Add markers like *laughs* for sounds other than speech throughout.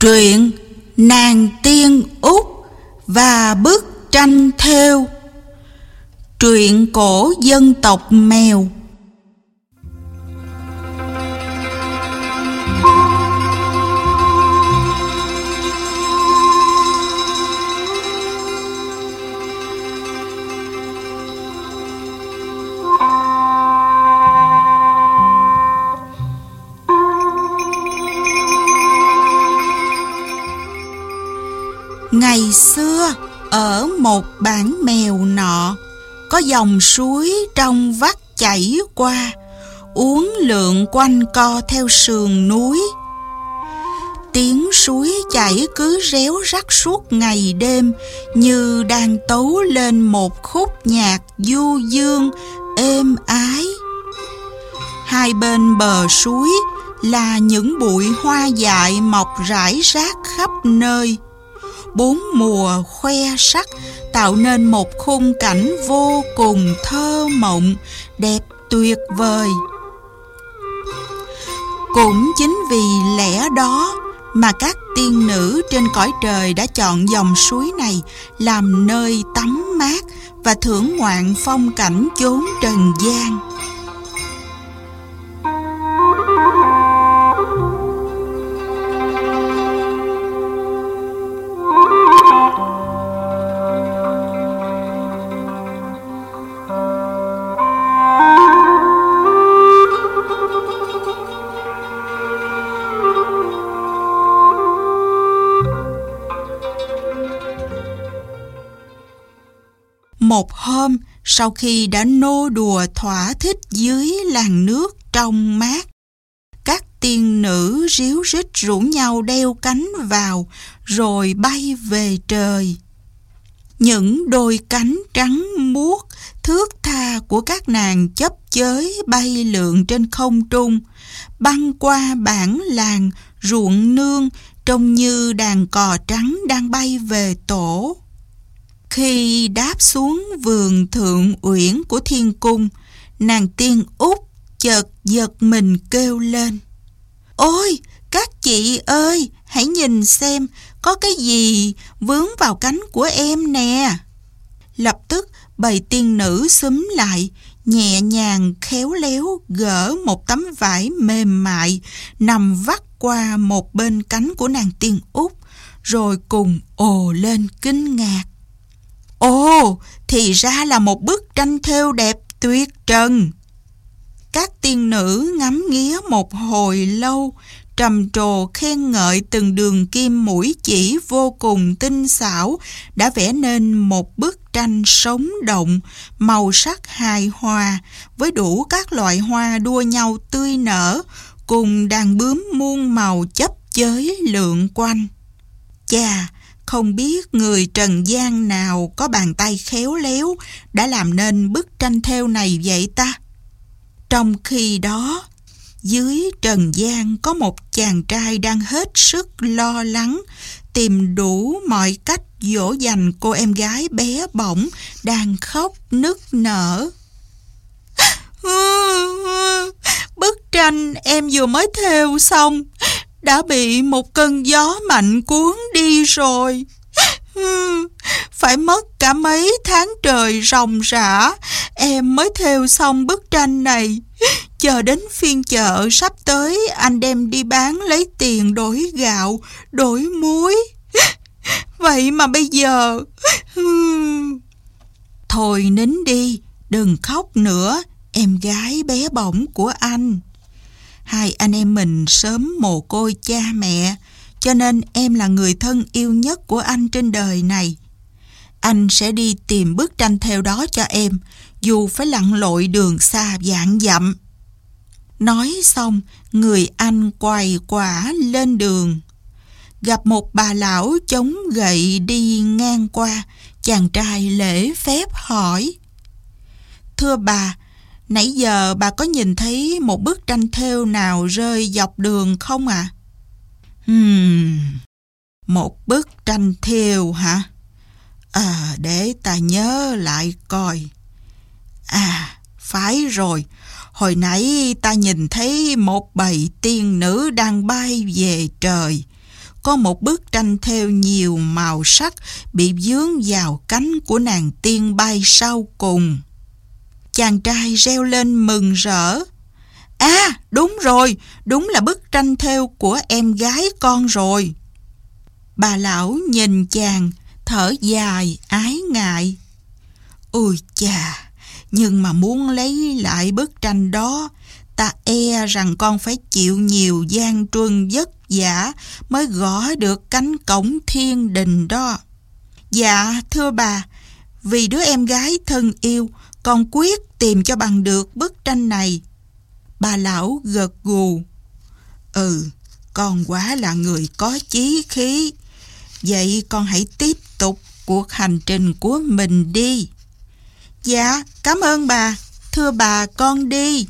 Truyện Nàng Tiên Úc và bức tranh theo. Truyện cổ dân tộc mèo. Ở một bản mèo nọ, có dòng suối trong vắt chảy qua, uống lượng quanh co theo sườn núi. Tiếng suối chảy cứ réo rắt suốt ngày đêm như đang tấu lên một khúc nhạc du dương, êm ái. Hai bên bờ suối là những bụi hoa dại mọc rải rác khắp nơi bốn mùa khoe sắc tạo nên một khung cảnh vô cùng thơ mộng, đẹp tuyệt vời. Cũng chính vì lẽ đó mà các tiên nữ trên cõi trời đã chọn dòng suối này làm nơi tắm mát và thưởng ngoạn phong cảnh chốn trần gian. Một hôm, sau khi đã nô đùa thỏa thích dưới làn nước trong mát, các tiên nữ ríu rít rủ nhau đeo cánh vào rồi bay về trời. Những đôi cánh trắng muốt, thước tha của các nàng chấp chới bay lượn trên không trung, băng qua bản làng ruộng nương trông như đàn cò trắng đang bay về tổ. Khi đáp xuống vườn thượng uyển của thiên cung, nàng tiên út chợt giật mình kêu lên. Ôi, các chị ơi, hãy nhìn xem có cái gì vướng vào cánh của em nè. Lập tức bầy tiên nữ xúm lại, nhẹ nhàng khéo léo gỡ một tấm vải mềm mại nằm vắt qua một bên cánh của nàng tiên út, rồi cùng ồ lên kinh ngạc. Ồ, thì ra là một bức tranh thêu đẹp tuyệt trần. Các tiên nữ ngắm nghía một hồi lâu, trầm trồ khen ngợi từng đường kim mũi chỉ vô cùng tinh xảo đã vẽ nên một bức tranh sống động, màu sắc hài hòa với đủ các loại hoa đua nhau tươi nở cùng đàn bướm muôn màu chấp chới lượng quanh. Chà, không biết người trần gian nào có bàn tay khéo léo đã làm nên bức tranh theo này vậy ta? Trong khi đó, dưới trần gian có một chàng trai đang hết sức lo lắng, tìm đủ mọi cách dỗ dành cô em gái bé bỏng đang khóc nức nở. *laughs* Bức tranh em vừa mới theo xong, đã bị một cơn gió mạnh cuốn đi rồi. *laughs* Phải mất cả mấy tháng trời ròng rã, em mới theo xong bức tranh này. *laughs* Chờ đến phiên chợ sắp tới, anh đem đi bán lấy tiền đổi gạo, đổi muối. *laughs* Vậy mà bây giờ... Thôi nín đi, đừng khóc nữa, em gái bé bỏng của anh. Hai anh em mình sớm mồ côi cha mẹ, cho nên em là người thân yêu nhất của anh trên đời này. Anh sẽ đi tìm bức tranh theo đó cho em, dù phải lặn lội đường xa vạn dặm. Nói xong, người anh quay quả lên đường. Gặp một bà lão chống gậy đi ngang qua, chàng trai lễ phép hỏi. Thưa bà, nãy giờ bà có nhìn thấy một bức tranh thêu nào rơi dọc đường không ạ? À? Hmm, một bức tranh thêu hả? À, để ta nhớ lại coi. À, phải rồi. Hồi nãy ta nhìn thấy một bầy tiên nữ đang bay về trời. có một bức tranh theo nhiều màu sắc bị dướng vào cánh của nàng tiên bay sau cùng. Chàng trai reo lên mừng rỡ. À, đúng rồi, đúng là bức tranh theo của em gái con rồi. Bà lão nhìn chàng, thở dài, ái ngại. Ôi chà, nhưng mà muốn lấy lại bức tranh đó, ta e rằng con phải chịu nhiều gian truân vất vả mới gõ được cánh cổng thiên đình đó. Dạ, thưa bà, vì đứa em gái thân yêu, con quyết tìm cho bằng được bức tranh này. Bà lão gật gù. Ừ, con quá là người có chí khí. Vậy con hãy tiếp tục cuộc hành trình của mình đi. Dạ, cảm ơn bà. Thưa bà, con đi.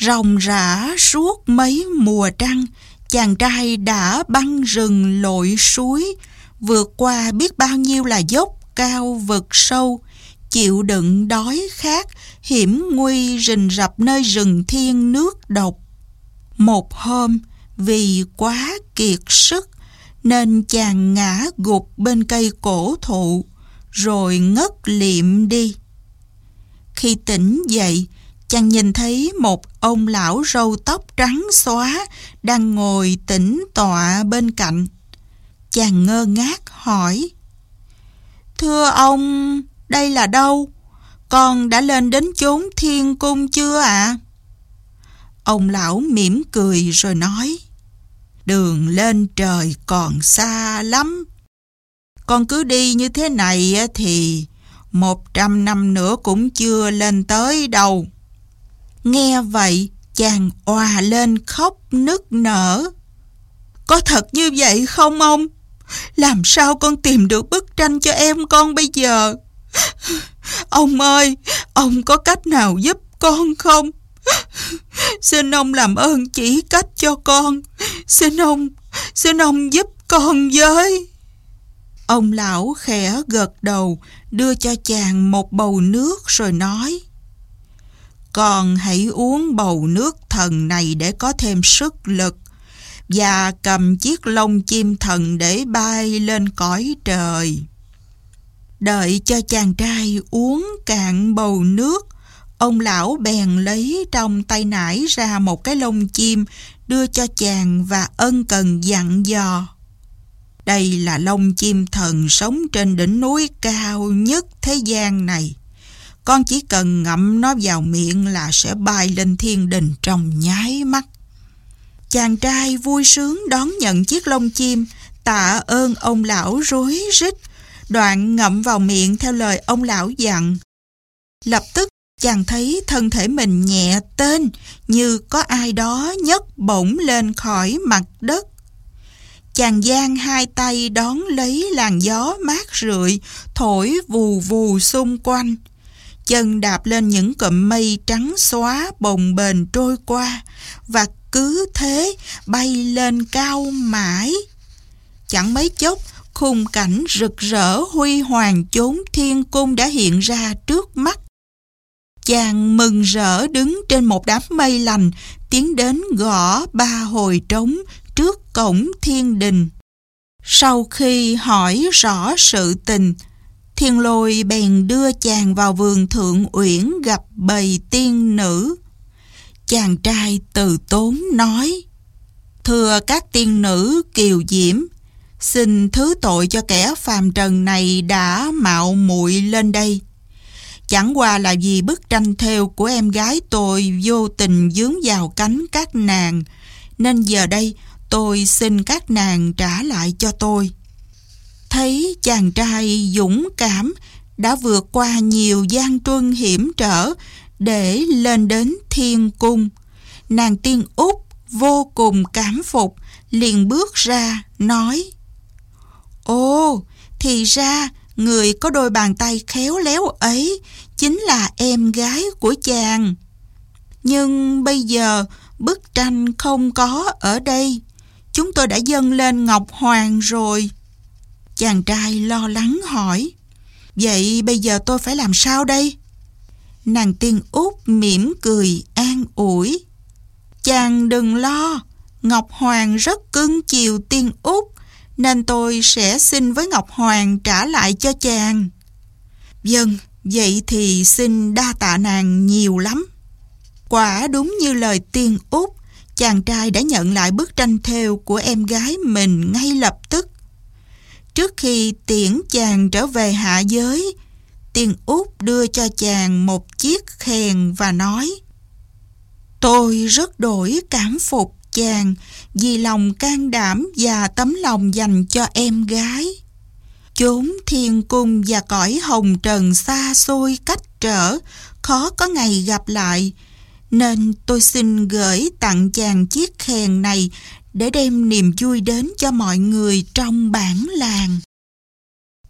rồng rã suốt mấy mùa trăng, chàng trai đã băng rừng lội suối, vượt qua biết bao nhiêu là dốc cao vực sâu, chịu đựng đói khát, hiểm nguy rình rập nơi rừng thiên nước độc. Một hôm, vì quá kiệt sức, nên chàng ngã gục bên cây cổ thụ, rồi ngất liệm đi. Khi tỉnh dậy, chàng nhìn thấy một ông lão râu tóc trắng xóa đang ngồi tĩnh tọa bên cạnh. Chàng ngơ ngác hỏi, Thưa ông, đây là đâu? Con đã lên đến chốn thiên cung chưa ạ? Ông lão mỉm cười rồi nói, Đường lên trời còn xa lắm. Con cứ đi như thế này thì một trăm năm nữa cũng chưa lên tới đâu. Nghe vậy, chàng òa lên khóc nức nở. Có thật như vậy không ông? Làm sao con tìm được bức tranh cho em con bây giờ? *laughs* Ông ơi, ông có cách nào giúp con không? *laughs* Xin ông làm ơn chỉ cách cho con. Xin ông, xin ông giúp con với. Ông lão khẽ gật đầu, đưa cho chàng một bầu nước rồi nói Con hãy uống bầu nước thần này để có thêm sức lực và cầm chiếc lông chim thần để bay lên cõi trời. Đợi cho chàng trai uống cạn bầu nước, ông lão bèn lấy trong tay nải ra một cái lông chim đưa cho chàng và ân cần dặn dò. Đây là lông chim thần sống trên đỉnh núi cao nhất thế gian này. Con chỉ cần ngậm nó vào miệng là sẽ bay lên thiên đình trong nháy mắt. Chàng trai vui sướng đón nhận chiếc lông chim, tạ ơn ông lão rối rít, đoạn ngậm vào miệng theo lời ông lão dặn. Lập tức chàng thấy thân thể mình nhẹ tên như có ai đó nhấc bổng lên khỏi mặt đất. Chàng giang hai tay đón lấy làn gió mát rượi, thổi vù vù xung quanh. Chân đạp lên những cụm mây trắng xóa bồng bềnh trôi qua và cứ thế bay lên cao mãi. Chẳng mấy chốc, khung cảnh rực rỡ huy hoàng chốn thiên cung đã hiện ra trước mắt. Chàng mừng rỡ đứng trên một đám mây lành, tiến đến gõ ba hồi trống trước cổng thiên đình. Sau khi hỏi rõ sự tình, thiên lôi bèn đưa chàng vào vườn thượng uyển gặp bầy tiên nữ. Chàng trai từ tốn nói, Thưa các tiên nữ kiều diễm, xin thứ tội cho kẻ phàm trần này đã mạo muội lên đây. Chẳng qua là vì bức tranh theo của em gái tôi vô tình dướng vào cánh các nàng, nên giờ đây tôi xin các nàng trả lại cho tôi. Thấy chàng trai dũng cảm đã vượt qua nhiều gian truân hiểm trở để lên đến thiên cung. Nàng tiên Úc vô cùng cảm phục, liền bước ra, nói Ồ, thì ra người có đôi bàn tay khéo léo ấy chính là em gái của chàng. Nhưng bây giờ bức tranh không có ở đây. Chúng tôi đã dâng lên Ngọc Hoàng rồi. Chàng trai lo lắng hỏi. Vậy bây giờ tôi phải làm sao đây? Nàng tiên út mỉm cười an ủi. Chàng đừng lo, Ngọc Hoàng rất cưng chiều tiên út, nên tôi sẽ xin với Ngọc Hoàng trả lại cho chàng. Vâng, vậy thì xin đa tạ nàng nhiều lắm. Quả đúng như lời tiên út, chàng trai đã nhận lại bức tranh theo của em gái mình ngay lập tức. Trước khi tiễn chàng trở về hạ giới, tiên út đưa cho chàng một chiếc khen và nói Tôi rất đổi cảm phục chàng vì lòng can đảm và tấm lòng dành cho em gái. Chốn thiên cung và cõi hồng trần xa xôi cách trở, khó có ngày gặp lại, nên tôi xin gửi tặng chàng chiếc khen này để đem niềm vui đến cho mọi người trong bản làng.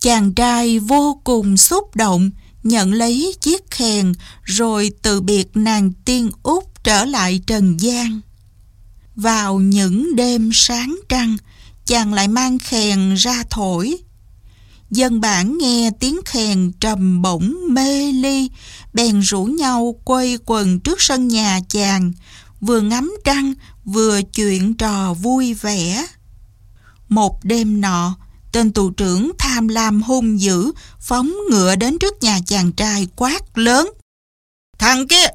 Chàng trai vô cùng xúc động, nhận lấy chiếc khen rồi từ biệt nàng tiên út trở lại trần gian. Vào những đêm sáng trăng, chàng lại mang khen ra thổi. Dân bản nghe tiếng khen trầm bổng mê ly, bèn rủ nhau quay quần trước sân nhà chàng, vừa ngắm trăng, vừa chuyện trò vui vẻ. Một đêm nọ, tên tù trưởng tham lam hung dữ, phóng ngựa đến trước nhà chàng trai quát lớn. Thằng kia,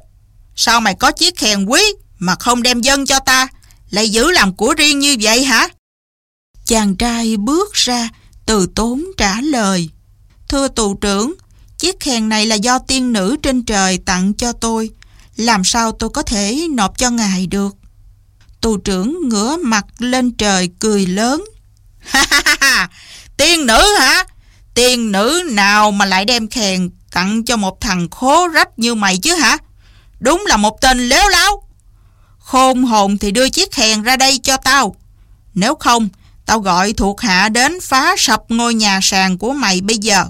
sao mày có chiếc khen quý mà không đem dân cho ta? Lại giữ làm của riêng như vậy hả? Chàng trai bước ra, từ tốn trả lời. Thưa tù trưởng, chiếc khen này là do tiên nữ trên trời tặng cho tôi. Làm sao tôi có thể nộp cho ngài được? Tù trưởng ngửa mặt lên trời cười lớn. Ha ha ha! Tiên nữ hả? Tiên nữ nào mà lại đem khen tặng cho một thằng khố rách như mày chứ hả? Đúng là một tên léo láo. Khôn hồn thì đưa chiếc hèn ra đây cho tao. Nếu không, tao gọi thuộc hạ đến phá sập ngôi nhà sàn của mày bây giờ.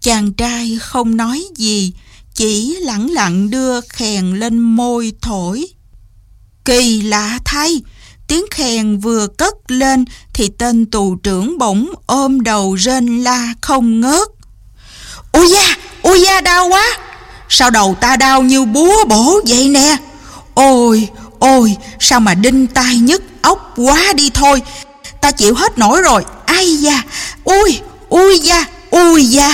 Chàng trai không nói gì, chỉ lặng lặng đưa khèn lên môi thổi. Kỳ lạ thay, tiếng khèn vừa cất lên thì tên tù trưởng bỗng ôm đầu rên la không ngớt. Ôi da, ôi da đau quá, sao đầu ta đau như búa bổ vậy nè. Ôi, Ôi, sao mà đinh tai nhức, ốc quá đi thôi. Ta chịu hết nổi rồi. Ai da. Ui Ui da Ui da.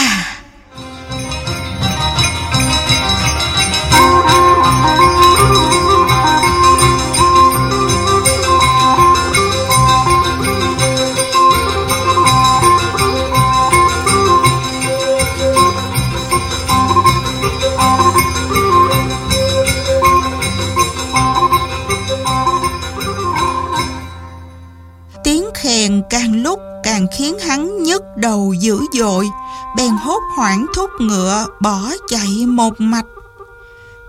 Hoảng thúc ngựa bỏ chạy một mạch.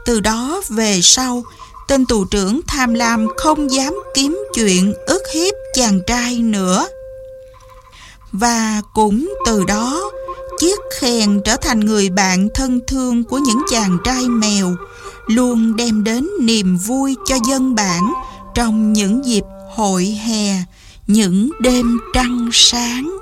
Từ đó về sau, tên tù trưởng tham lam không dám kiếm chuyện ức hiếp chàng trai nữa. Và cũng từ đó, chiếc khen trở thành người bạn thân thương của những chàng trai mèo, luôn đem đến niềm vui cho dân bản trong những dịp hội hè, những đêm trăng sáng